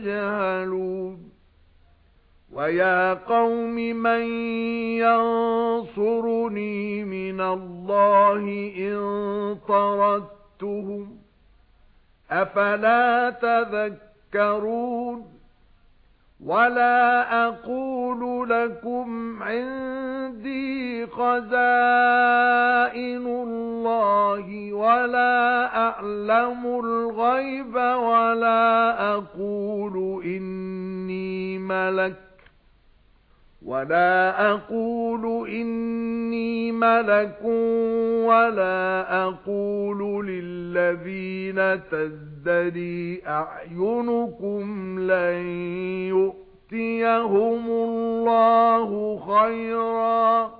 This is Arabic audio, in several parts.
تَجْهَلُونَ وَيَا قَوْمِ مَن يَنصُرُنِي مِنَ اللَّهِ إِن طَرَدتُّهُمْ أَفَلَا تَذَكَّرُونَ؟ وَلَا أَقُولُ لَكُمْ عِندِي خَزَائِنُ اللَّهِ وَلَا أَعْلَمُ الْغَيْبَ وَلَا أَقُولُ إِنِّي مَلَكٌ وَلَا أَقُولُ إِنِّي مَلَكٌ وَلَا أَقُولُ لِلَّذِينَ تَزْدَرِي أَعْيُنُكُمْ لَن يُؤْتِيَهُمُ اللَّهُ خَيْرًا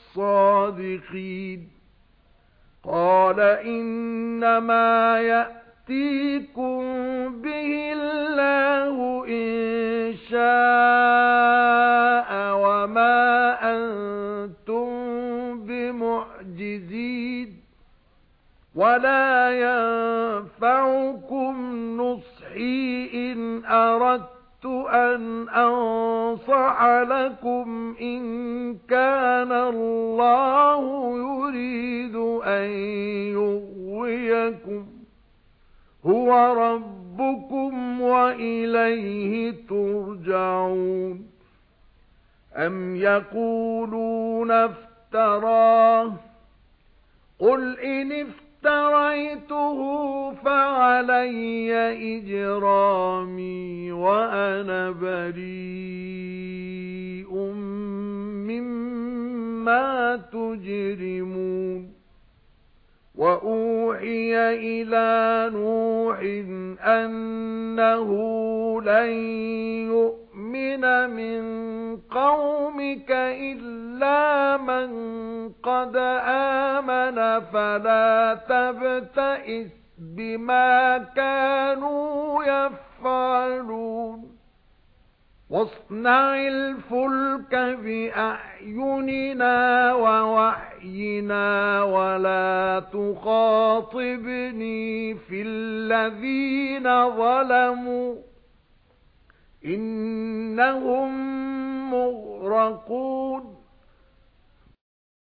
الصَّادِقِينَ. قَالَ إِنَّمَا يَأْتِيكُم بِهِ اللَّهُ إِن شَاءَ وَمَا أَنتُم بِمُعْجِزِينَ. وَلَا يَنفَعُكُمْ نُصْحِي إِنْ أَرَدتُّ أَنْ أَنصَحَ لَكُمْ إِنْ كَانَ اللَّهُ يُرِيدُ أَن يُغْوِيَكُمْ. هُوَ رَبُّكُمْ وَإِلَيْهِ تُرْجَعُونَ. أَمْ يَقُولُونَ افْتَرَاهُ؟ قُلْ إِنِ افْتَرَيْتُهُ فَعَلَيَّ إِجْرَامِي. وَأَنَا بَرِيءٌ مِّمَّا تُجْرِمُونَ وَأُوحِيَ إِلَى نُوحٍ أَنَّهُ لَن يُؤْمِنَ مِن قَوْمِكَ إِلَّا مَن قَدْ آمَنَ فَلَا تَبْتَئِسْ بِمَا كَانُوا يَفْعَلُونَ. وَاصْنَعِ الْفُلْكَ بِأَعْيُنِنَا وَوَحْيِنَا وَلَا تُخَاطِبْنِي فِي الَّذِينَ ظَلَمُوا. إِنَّهُمْ مُغْرَقُونَ.